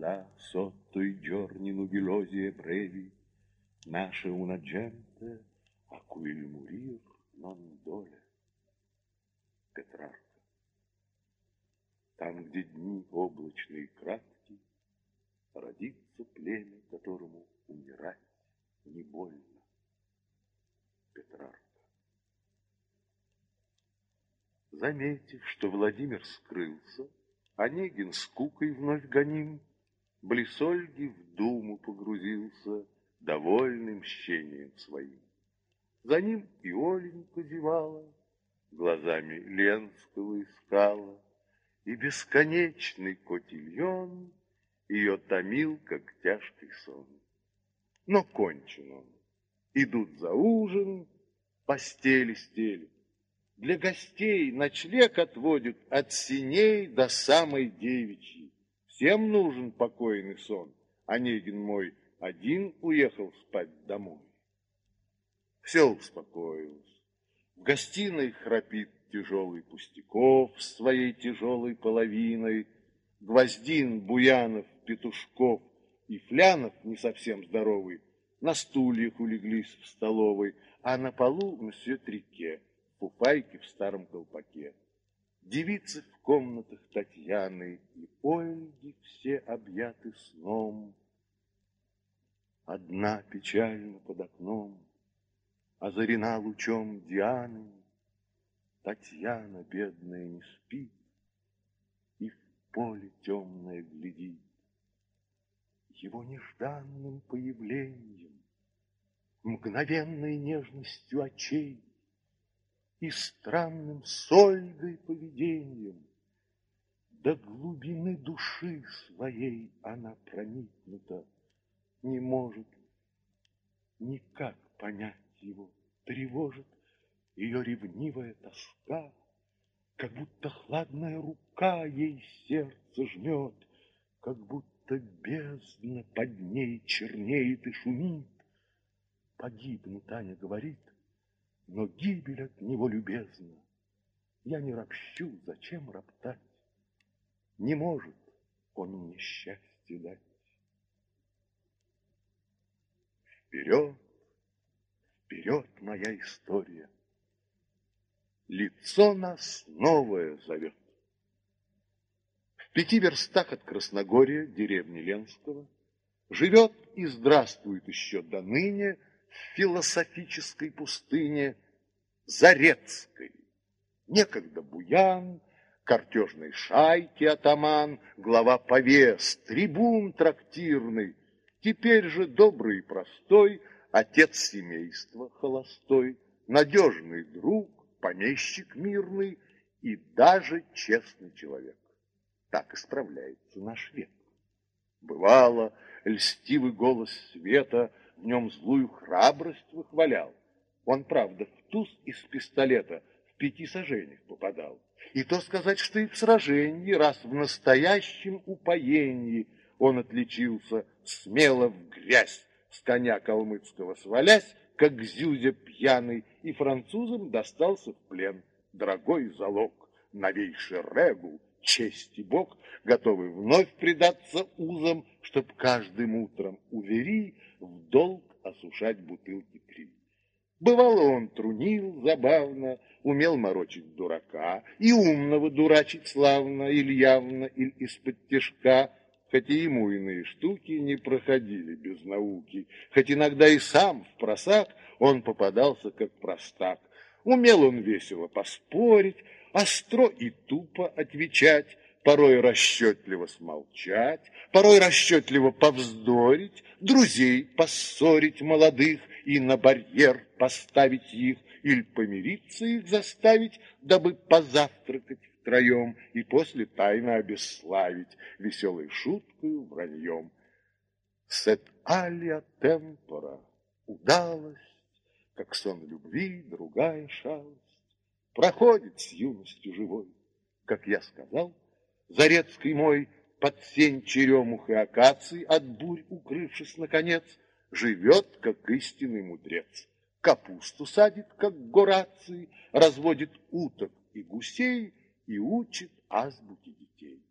la sotto i giorni nuvolosi e brevi nasce una gente a cui il morir non. Петрарка. Там, где дни облачные кратки, родится племя, которому умирать не больно. Петрарка. Заметив, что Владимир скрылся, Онегин скукой вновь гоним, Близ Ольги в думу погрузился, Довольный мщением своим. За ним и Оленька зевала, Глазами Ленского искала, И бесконечный котильон Ее томил, как тяжкий сон. Но кончен он. Идут за ужин, постели стелят. Для гостей ночлег отводят от синей до самой девичьей. Всем нужен покойный сон. Онегин мой один уехал спать домой. Все успокоилось. В гостиной храпит тяжелый Пустяков с своей тяжелой половиной, Гвоздин, Буянов, Петушков и Флянов, не совсем здоровый, на стульях улеглись в столовой, а на полу мсье Трике — фуфайке в старом колпаке. Девицы в комнатах Татьяны и Ольги все объяты сном. Одна печально под окном, озарена лучом Дианы, Татьяна, бедная, не спит и в поле темное глядит. Его нежданным появлением, мгновенной нежностью очей и странным с поведением. До глубины души своей она проникнута, не может никак понять его, тревожит ее ревнивая тоска, как будто хладная рука ей сердце жмет, как будто бездна под ней чернеет и шумит. Погибну, Таня говорит, но гибель от него любезна. Я не ропщу, зачем роптать? Не может он мне счастье дать. Вперед, вперед, моя история. Лицо нас новое зовет. В пяти верстах от Красногория, деревни Ленского, живет и здравствует еще до ныне философической пустыне Зарецкой. Некогда буян, картежной шайки атаман, глава повес, трибун трактирный, теперь же добрый и простой, отец семейства холостой, надежный друг, помещик мирный и даже честный человек. Так исправляется наш век. Бывало, льстивый голос света в нем злую храбрость выхвалял. Он, правда, в туз из пистолета в пяти сажениях попадал. И то сказать, что и в сражении, раз в настоящем упоении он отличился, смело в грязь с коня калмыцкого свалясь, как зюзя пьяный, и французам достался в плен. Дорогой залог, новейший регул, честь и бог, готовый вновь предаться узам, чтоб каждым утром увери в долг осушать бутылки три. Бывало, он трунил забавно, умел морочить дурака, и умного дурачить славно, или явно, или из-под тяжка, хотя ему иные штуки не проходили без науки, хоть иногда и сам в просак он попадался как простак. Умел он весело поспорить, остро и тупо отвечать, порой расчетливо смолчать, порой расчетливо повздорить, друзей поссорить молодых и на барьер поставить их, или помириться их заставить, дабы позавтракать втроем и после тайно обесславить веселой шуткой враньем. Сет алия темпора, удалость, как сон любви, другая шалость, проходит с юностью живой, как я сказал, Зарецкий мой, под сень черемух и акаций, от бурь укрывшись наконец, живет, как истинный мудрец. Капусту садит, как Гораций, разводит уток и гусей и учит азбуке детей.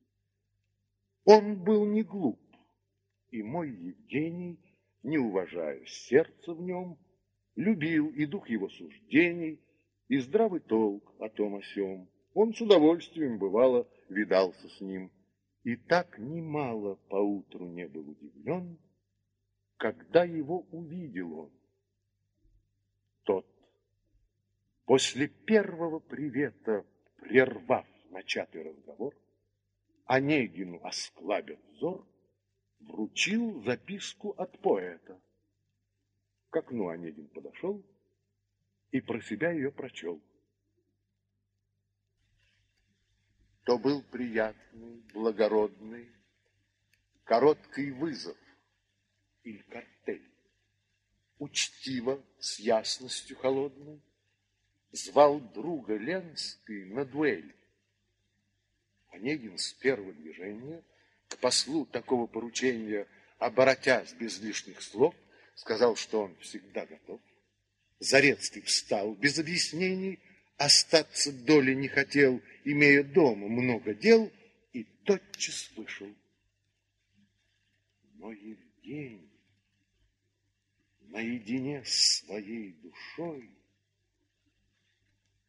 Он был не глуп, И мой Евгений, не уважая сердца в нем, любил и дух его суждений, и здравый толк о том о сём. Он с удовольствием, бывало, видался с ним, и так немало поутру не был удивлен, когда его увидел он. Тот, после первого привета, прервав начатый разговор, Онегину осклабив взор, вручил записку от поэта. К окну Онегин подошел и про себя ее прочел. То был приятный, благородный, короткий вызов или картель. Учтиво, с ясностью холодной, звал друга Ленский на дуэль. Онегин с первого движения к послу такого поручения, оборотясь без лишних слов, сказал, что он всегда готов. Зарецкий встал без объяснений, остаться доли не хотел, имея дома много дел, и тотчас вышел. Но Евгений наедине с своей душой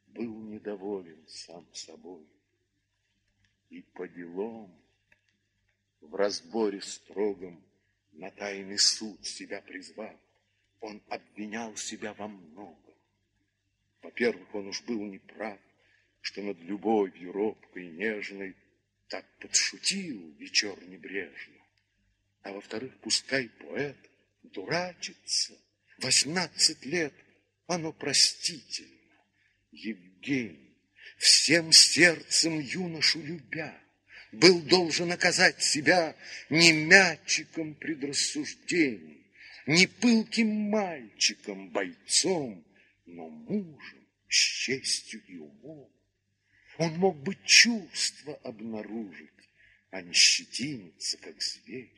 был недоволен сам собой и по делам в разборе строгом на тайный суд себя призвав, он обвинял себя во многом. Во-первых, он уж был неправ, что над любовью робкой и нежной так подшутил вечер небрежно. А во-вторых, пускай поэт дурачится, восемнадцать лет, оно простительно. Евгений, всем сердцем юношу любя, был должен оказать себя не мячиком предрассуждений, не пылким мальчиком, бойцом, но мужем с честью и умом. Он мог бы чувства обнаружить, а не щетиниться, как зверь.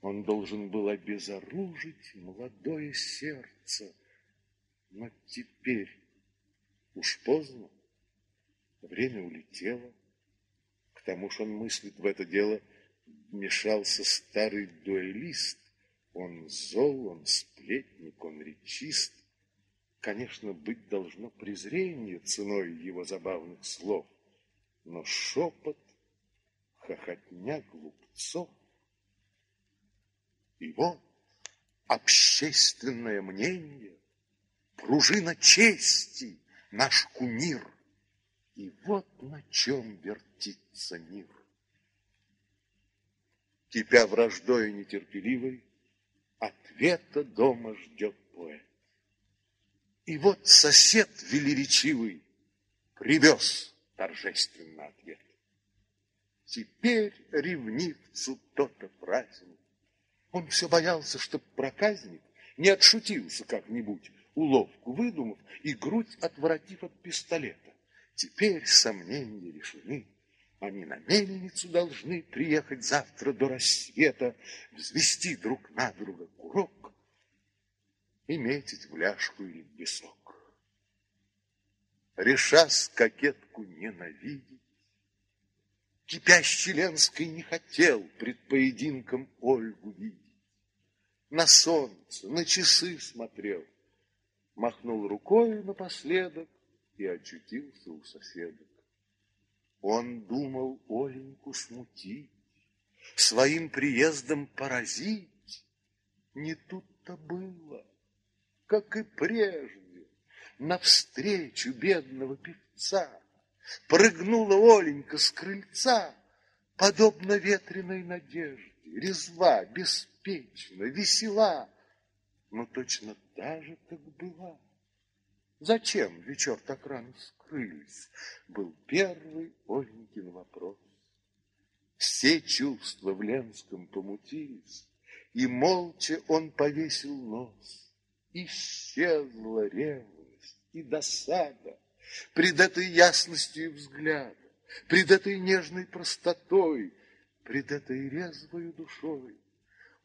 Он должен был обезоружить молодое сердце, но теперь уж поздно, время улетело. К тому же он мыслит в это дело, вмешался старый дуэлист. Он зол, он сплетник, он речист. Конечно, быть должно презрение ценой его забавных слов, но шепот, хохотня глупцов. И вот общественное мнение, пружина чести, наш кумир — и вот на чем вертится мир. Кипя враждой нетерпеливой, Ответа дома ждет поэт. И вот сосед велеречивый Привез торжественно ответ. Теперь ревнивцу то-то праздник. Он все боялся, чтоб проказник Не отшутился как-нибудь, Уловку выдумав И грудь отворотив от пистолета. Теперь сомнения решены. Они на мельницу должны приехать завтра до рассвета, взвести друг на друга курок и метить в ляжку или в песок. Решась кокетку ненавидеть, Кипящий Ленской не хотел пред поединком Ольгу видеть. На солнце, на часы смотрел, Махнул рукой напоследок, и очутился у соседок. Он думал Оленьку смутить, своим приездом поразить. Не тут-то было, как и прежде, навстречу бедного певца. Прыгнула Оленька с крыльца, подобно ветреной надежде, резва, беспечна, весела, но точно та же, как была. Зачем вечер так рано скрылись? Был первый Оленькин вопрос. Все чувства в Ленском помутились, И молча он повесил нос. Исчезла ревность и досада Пред этой ясностью взгляда, Пред этой нежной простотой, Пред этой резвой душой.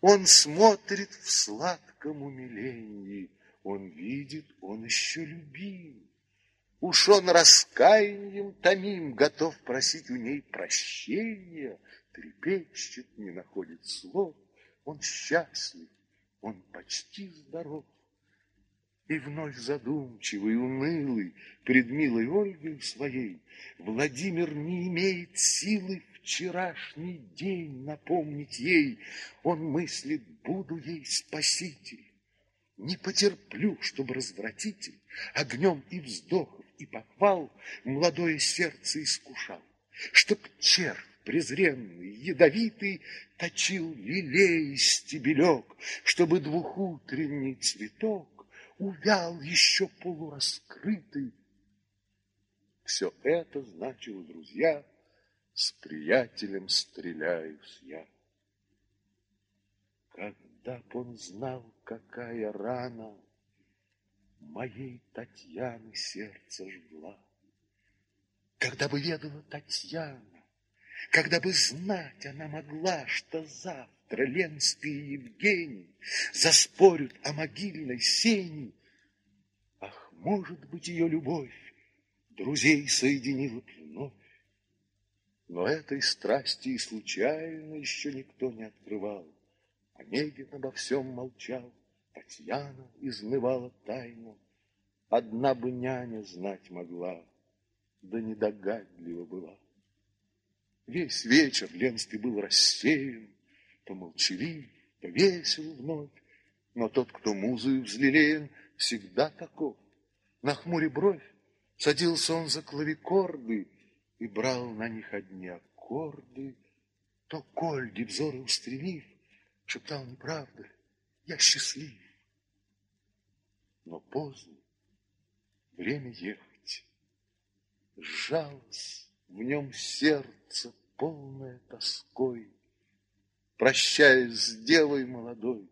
Он смотрит в сладком умилении он видит, он еще любим. Уж он раскаянием томим, готов просить у ней прощения, трепещет, не находит слов, он счастлив, он почти здоров. И вновь задумчивый, унылый, пред милой Ольгой своей, Владимир не имеет силы вчерашний день напомнить ей. Он мыслит, буду ей спаситель. Не потерплю, чтобы развратитель огнем и вздохов и похвал молодое сердце искушал, чтоб червь презренный, ядовитый, точил лилей стебелек, чтобы двухутренний цветок увял еще полураскрытый. Все это значило, друзья, с приятелем стреляюсь я. Когда б он знал, какая рана моей Татьяны сердце жгла, когда бы ведала Татьяна, когда бы знать она могла, что завтра Ленский и Евгений заспорят о могильной сене, ах, может быть, ее любовь друзей соединила вновь. Но этой страсти и случайно еще никто не открывал. Онегин обо всем молчал, Татьяна изнывала тайну. Одна бы няня знать могла, да недогадлива была. Весь вечер Ленский был рассеян, то молчалив, то весел вновь. Но тот, кто музою взлелеен, всегда таков. На хмуре бровь садился он за клавикорды и брал на них одни аккорды. То Кольди взоры устремив, шептал неправда, я счастлив. Но поздно, время ехать. Сжалось в нем сердце, полное тоской. Прощаясь с девой молодой,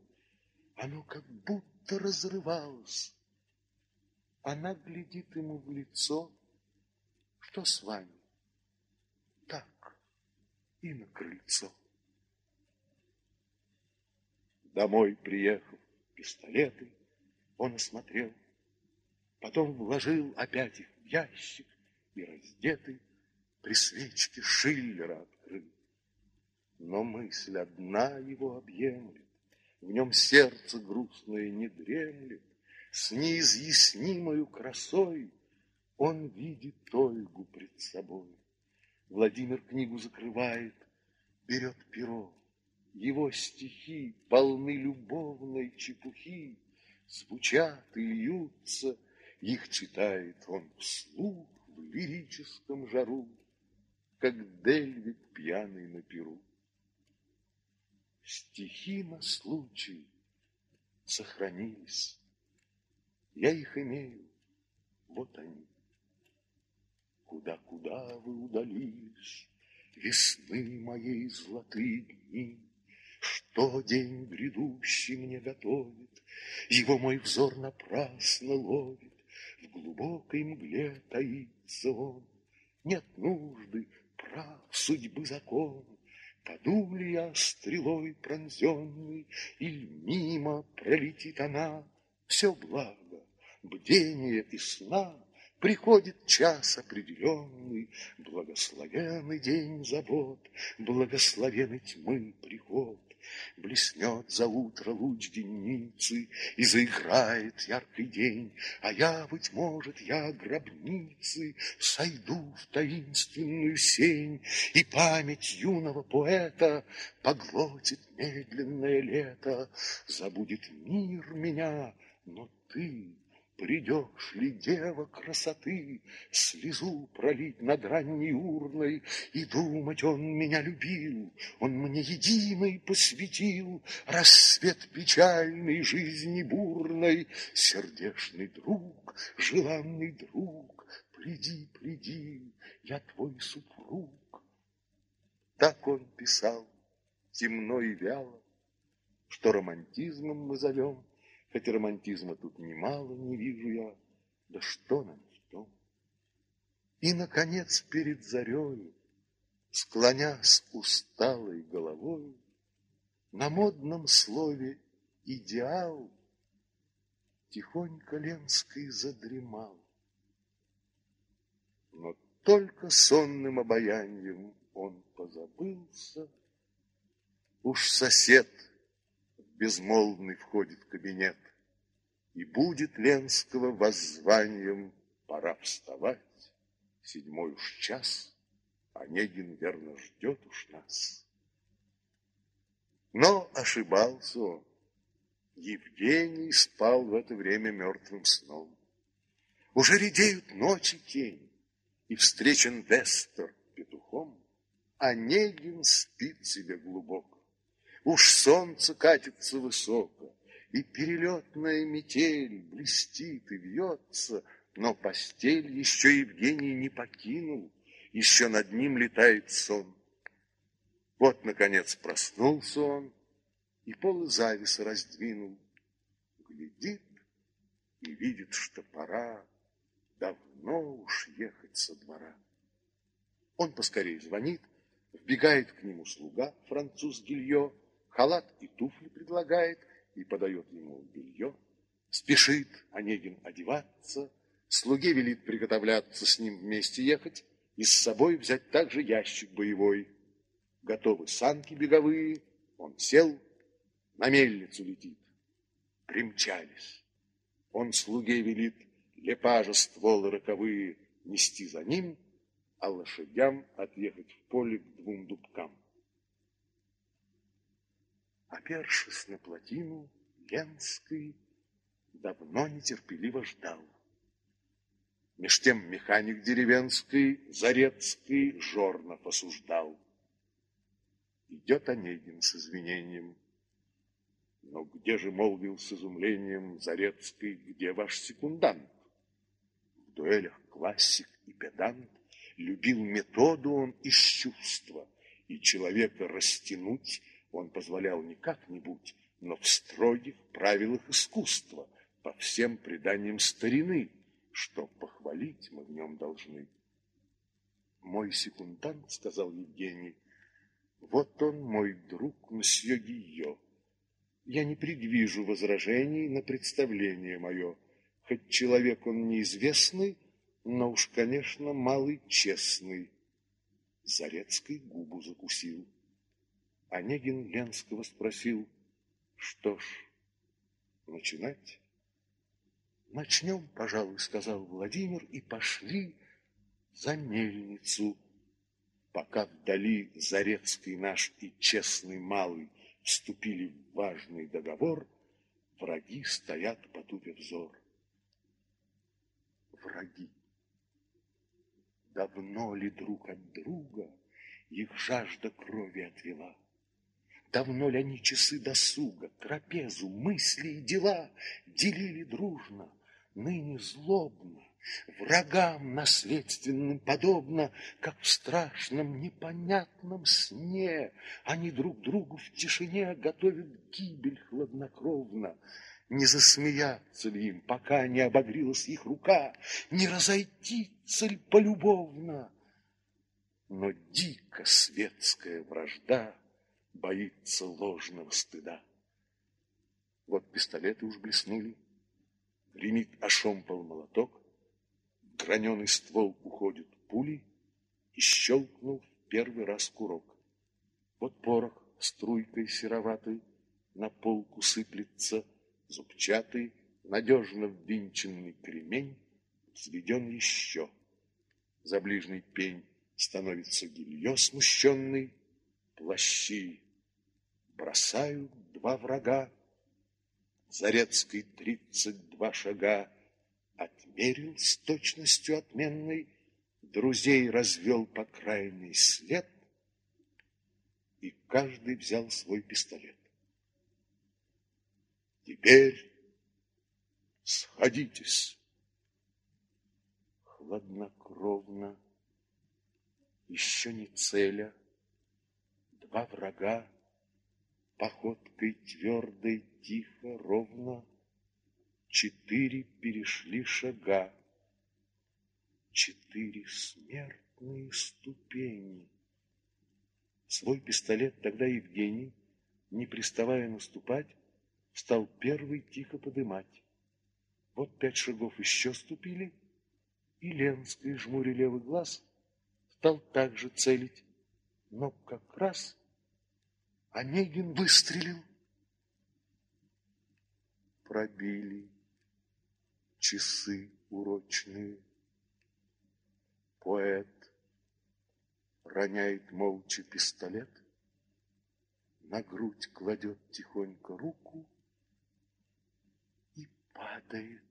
оно как будто разрывалось. Она глядит ему в лицо, что с вами? Так, и на крыльцо. Домой приехав, пистолеты он осмотрел, потом вложил опять их в ящик и раздетый при свечке Шиллера. Но мысль одна его объемлет, В нем сердце грустное не дремлет, С неизъяснимою красой Он видит Ольгу пред собой. Владимир книгу закрывает, Берет перо. Его стихи полны любовной чепухи, Звучат и льются, Их читает он вслух в лирическом жару как Дельвик пьяный на перу. Стихи на случай сохранились. Я их имею, вот они. Куда-куда вы удалились, Весны моей золотые дни, Что день грядущий мне готовит, Его мой взор напрасно ловит, В глубокой мгле таится он. Нет нужды прав судьбы закон, Паду ли я стрелой пронзенный, Или мимо пролетит она, Все благо, бдение и сна, Приходит час определенный, Благословенный день забот, Благословенный тьмы приход. Блеснет за утро луч денницы, И заиграет яркий день, А я, быть может, я гробницы Сойду в таинственную сень, И память юного поэта Поглотит медленное лето, Забудет мир меня, но ты Придешь ли, дева красоты, Слезу пролить над ранней урной, И думать, он меня любил, Он мне единый посвятил. Рассвет печальной жизни бурной, Сердечный друг, желанный друг, Приди, приди, я твой супруг. Так он писал, темно и вяло, Что романтизмом мы зовем Хотя романтизма тут немало, не вижу я, да что нам в том? И, наконец, перед зарею, склонясь усталой головой, на модном слове «идеал» тихонько Ленской задремал. Но только сонным обаянием он позабылся, уж сосед безмолвный входит кабинет. И будет Ленского воззванием пора вставать. Седьмой уж час, Онегин верно ждет уж нас. Но ошибался он. Евгений спал в это время мертвым сном. Уже редеют ночи тени, и встречен Вестер петухом. Онегин спит себе глубоко. Уж солнце катится высоко, и перелетная метель блестит и вьется, но постель еще Евгений не покинул, еще над ним летает сон. Вот, наконец, проснулся он и полы зависа раздвинул. Глядит и видит, что пора давно уж ехать со двора. Он поскорее звонит, вбегает к нему слуга, француз Гильо, халат и туфли предлагает и подает ему белье. Спешит Онегин одеваться, слуге велит приготовляться с ним вместе ехать и с собой взять также ящик боевой. Готовы санки беговые, он сел, на мельницу летит. Примчались. Он слуге велит лепажа стволы роковые нести за ним, а лошадям отъехать в поле к двум дубкам. Опершись на плотину, Ленский давно нетерпеливо ждал. Меж тем механик деревенский, Зарецкий, Жорнов осуждал. Идет Онегин с извинением. Но где же, молвил с изумлением Зарецкий, где ваш секундант? В дуэлях классик и педант, Любил методу он из чувства, И человека растянуть он позволял не как-нибудь, но в строгих правилах искусства, по всем преданиям старины, что похвалить мы в нем должны. Мой секундант, сказал Евгений, вот он, мой друг, мсье Гийо. Я не предвижу возражений на представление мое, хоть человек он неизвестный, но уж, конечно, малый честный. Зарецкий губу закусил. Онегин Ленского спросил, что ж, начинать? Начнем, пожалуй, сказал Владимир, и пошли за мельницу, пока вдали Зарецкий наш и честный малый вступили в важный договор, враги стоят, потупив взор. Враги. Давно ли друг от друга их жажда крови отвела? Давно ли они часы досуга, трапезу, мысли и дела делили дружно, ныне злобно, врагам наследственным подобно, как в страшном непонятном сне они друг другу в тишине готовят гибель хладнокровно. Не засмеяться ли им, пока не обогрелась их рука, не разойтиться ли полюбовно? Но дико светская вражда боится ложного стыда. Вот пистолеты уж блеснули, гремит ошомпал молоток, граненый ствол уходит пули, и щелкнул в первый раз курок. Вот порох струйкой сероватой на полку сыплется, зубчатый, надежно ввинченный кремень взведен еще. За ближний пень становится гилье смущенный, плащи бросают два врага. Зарецкий тридцать два шага отмерил с точностью отменной, друзей развел по крайний след, и каждый взял свой пистолет. Теперь сходитесь. Хладнокровно, еще не целя, два врага Походкой твердой, тихо, ровно Четыре перешли шага, Четыре смертные ступени. Свой пистолет тогда Евгений, Не приставая наступать, Стал первый тихо подымать. Вот пять шагов еще ступили, И Ленский, жмуря левый глаз, Стал также целить, но как раз — Онегин выстрелил. пробили часы урочные. Поэт роняет молча пистолет, На грудь кладет тихонько руку И падает.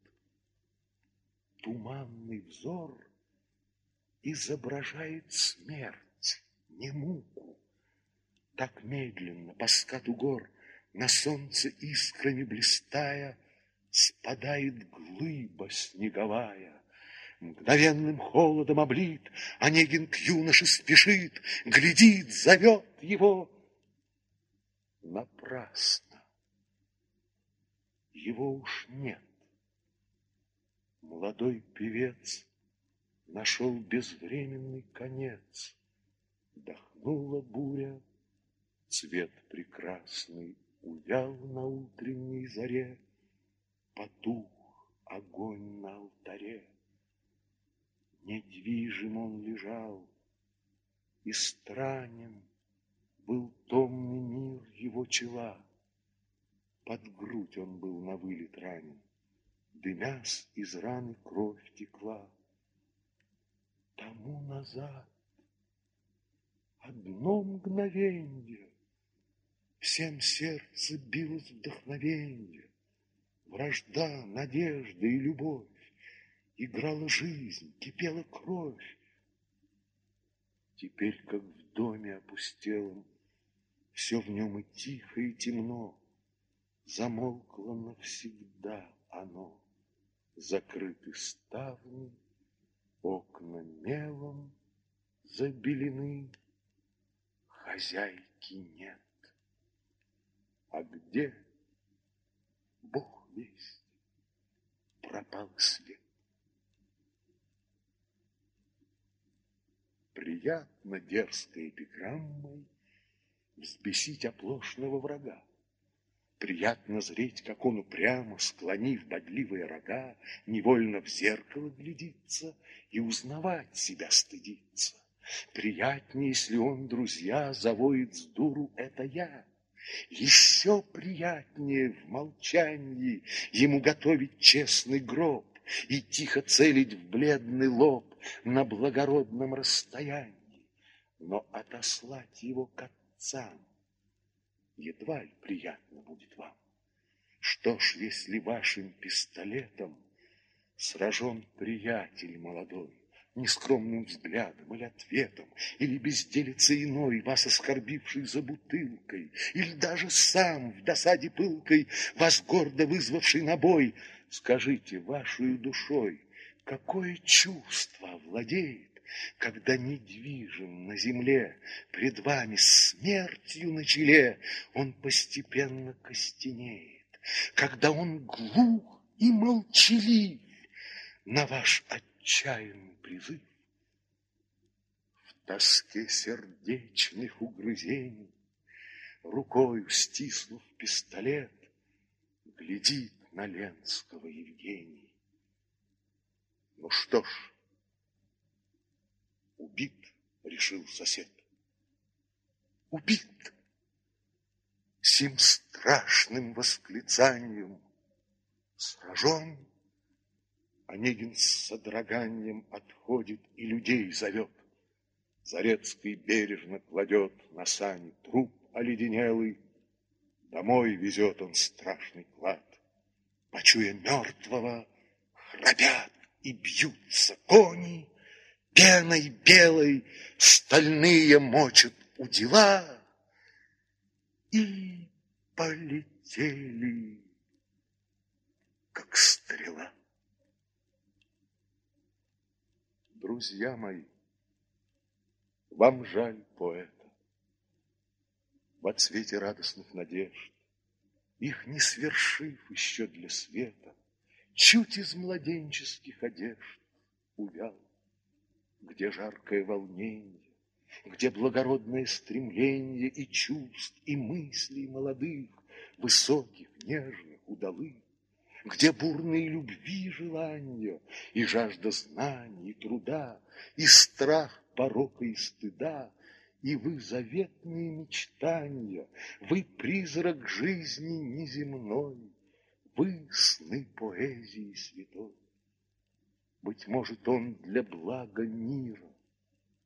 Туманный взор изображает смерть, не муку. Так медленно по скату гор На солнце искрами блистая Спадает глыба снеговая. Мгновенным холодом облит, Онегин к юноше спешит, Глядит, зовет его. Напрасно. Его уж нет. Молодой певец Нашел безвременный конец. Дохнула буря, Цвет прекрасный увял на утренней заре, Потух огонь на алтаре. Недвижим он лежал, и странен Был томный мир его чела. Под грудь он был на вылет ранен, Дымясь из раны кровь текла. Тому назад одно мгновенье Всем сердце билось вдохновенье, Вражда, надежда и любовь. Играла жизнь, кипела кровь. Теперь, как в доме опустелом, Все в нем и тихо, и темно, Замолкло навсегда оно. Закрыты ставни, окна мелом забелены, Хозяйки нет. А где Бог весть? Пропал свет. Приятно дерзкой эпиграммой Взбесить оплошного врага. Приятно зреть, как он упрямо, Склонив бодливые рога, Невольно в зеркало глядится И узнавать себя стыдится. Приятнее, если он, друзья, Завоет с дуру «это я», еще приятнее в молчании Ему готовить честный гроб И тихо целить в бледный лоб На благородном расстоянии. Но отослать его к отцам Едва ли приятно будет вам. Что ж, если вашим пистолетом Сражен приятель молодой, нескромным взглядом или ответом, или безделицей иной, вас оскорбивший за бутылкой, или даже сам в досаде пылкой, вас гордо вызвавший на бой, скажите, вашей душой, какое чувство владеет, когда недвижим на земле, пред вами смертью на челе, он постепенно костенеет, когда он глух и молчалив. На ваш отчаянный призыв. В тоске сердечных угрызений, Рукою стиснув пистолет, Глядит на Ленского Евгений. Ну что ж, убит, решил сосед. Убит! Сим страшным восклицанием сражен Онегин с содроганием отходит и людей зовет. Зарецкий бережно кладет на сани труп оледенелый. Домой везет он страшный клад. Почуя мертвого, храпят и бьются кони. Пеной белой стальные мочат у дела. И полетели, как стрела. Друзья мои, вам жаль поэта. В отсвете радостных надежд, Их не свершив еще для света, Чуть из младенческих одежд увял, Где жаркое волнение, Где благородное стремление И чувств, и мыслей молодых, Высоких, нежных, удалых, где бурные любви желания, и жажда знаний, и труда, и страх порока и стыда, и вы заветные мечтания, вы призрак жизни неземной, вы сны поэзии святой. Быть может, он для блага мира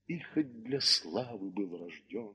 и хоть для славы был рожден.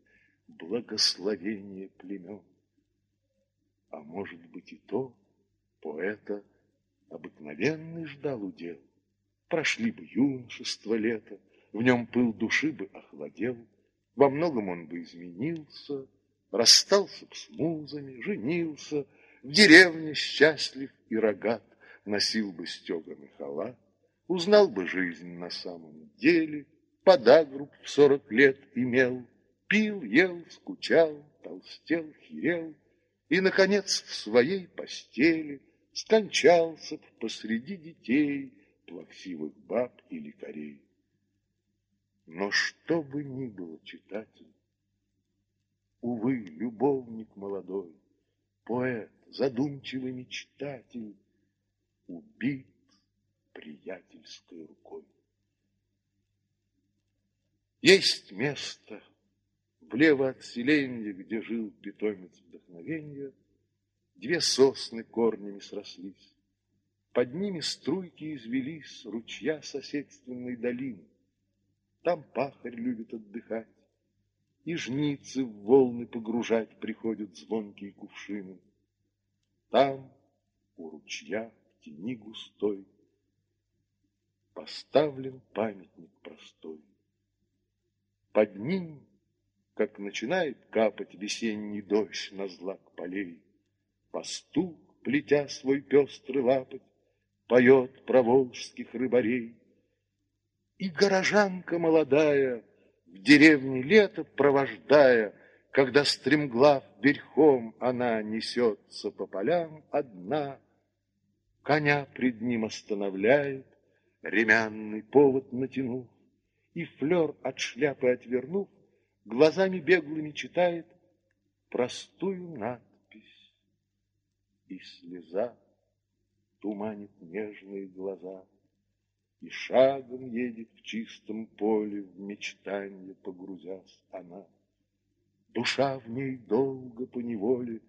благословение племен. А может быть и то, поэта обыкновенный ждал удел. Прошли бы юношество лето, в нем пыл души бы охладел, во многом он бы изменился, расстался б с музами, женился, в деревне счастлив и рогат, носил бы стеганый халат, узнал бы жизнь на самом деле, подагру в сорок лет имел, пил, ел, скучал, толстел, херел, и, наконец, в своей постели скончался посреди детей, плаксивых баб и лекарей. Но что бы ни было, читатель, увы, любовник молодой, поэт, задумчивый мечтатель, убит приятельской рукой. Есть место, Влево от селенья, где жил питомец вдохновенья, Две сосны корнями срослись. Под ними струйки извелись ручья соседственной долины. Там пахарь любит отдыхать, И жницы в волны погружать Приходят звонкие кувшины. Там, у ручья, в тени густой, Поставлен памятник простой. Под ним как начинает капать весенний дождь на злак полей. Пастух, плетя свой пестрый лапоть, поет про волжских рыбарей. И горожанка молодая, в деревне лето провождая, когда стремглав верхом она несется по полям одна, коня пред ним останавливает, ремянный повод натянув, и флер от шляпы отвернув, глазами беглыми читает простую надпись, и слеза туманит нежные глаза, и шагом едет в чистом поле, в мечтанье погрузясь она. Душа в ней долго по неволе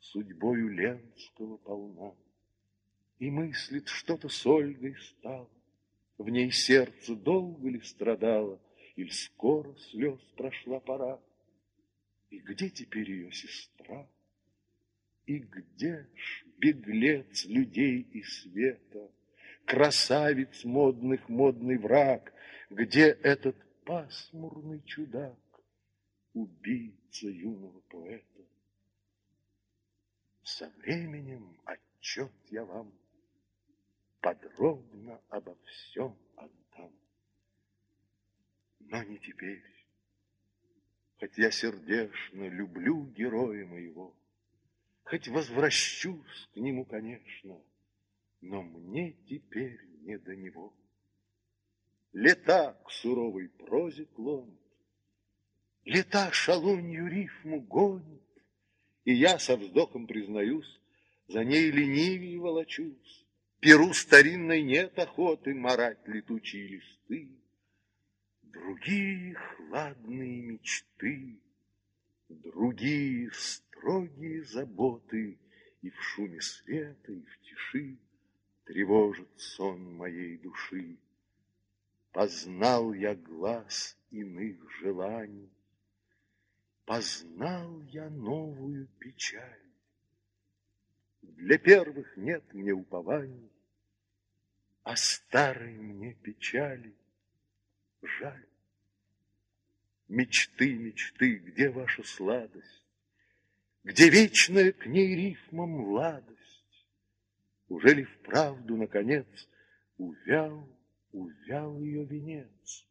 судьбою Ленского полна, и мыслит, что-то с Ольгой стало, в ней сердце долго ли страдало, Иль скоро слез прошла пора? И где теперь ее сестра? И где ж беглец людей и света, Красавец модных модный враг, Где этот пасмурный чудак, Убийца юного поэта? Со временем отчет я вам Подробно обо всем но не теперь. Хоть я сердечно люблю героя моего, Хоть возвращусь к нему, конечно, Но мне теперь не до него. Лета к суровой прозе клонит, Лета шалунью рифму гонит, И я со вздохом признаюсь, За ней ленивее волочусь. Перу старинной нет охоты Марать летучие листы, Другие хладные мечты, Другие строгие заботы, И в шуме света, и в тиши Тревожит сон моей души. Познал я глаз иных желаний, Познал я новую печаль. Для первых нет мне упований, А старой мне печали жаль. Мечты, мечты, где ваша сладость? Где вечная к ней рифма младость? Уже ли вправду, наконец, увял, увял ее венец?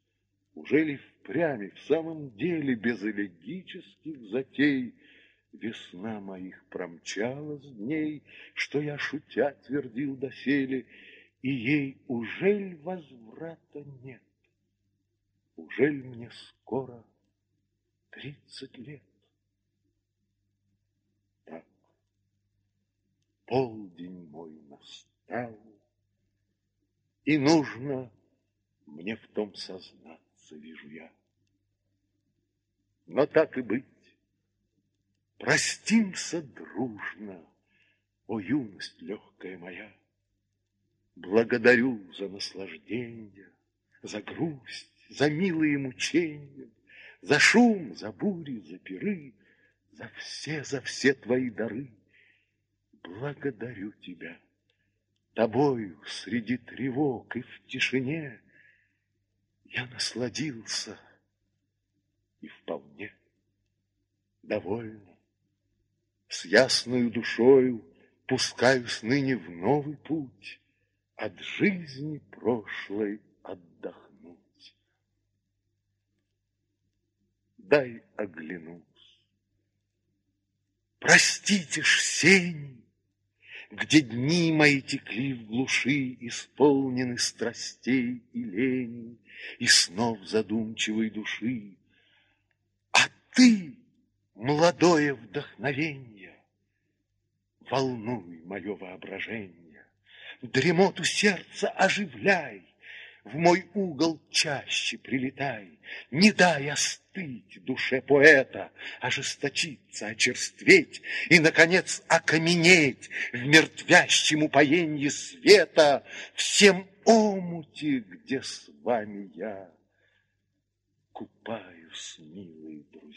Уже ли впрямь в самом деле без элегических затей Весна моих промчалась дней, Что я, шутя, твердил доселе, И ей ужель возврата нет? Ужель мне скоро тридцать лет? Так, полдень мой настал, И нужно мне в том сознаться, вижу я. Но так и быть, Простимся дружно, о юность легкая моя. Благодарю за наслаждение, за грусть, за милые мучения, За шум, за бури, за пиры, За все, за все твои дары. Благодарю тебя. Тобою среди тревог и в тишине Я насладился и вполне довольно с ясною душою Пускаюсь ныне в новый путь, От жизни прошлой Дай оглянусь. Простите ж сень, Где дни мои текли в глуши, Исполнены страстей и лени, И снов задумчивой души. А ты, молодое вдохновенье, волнуй мое воображение, Дремоту сердца оживляй, В мой угол чаще прилетай, Не дай остыть душе поэта, Ожесточиться, очерстветь И, наконец, окаменеть В мертвящем упоенье света, Всем омуте, где с вами я Купаюсь, милый друг.